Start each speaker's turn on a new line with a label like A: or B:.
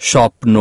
A: স্বপ্ন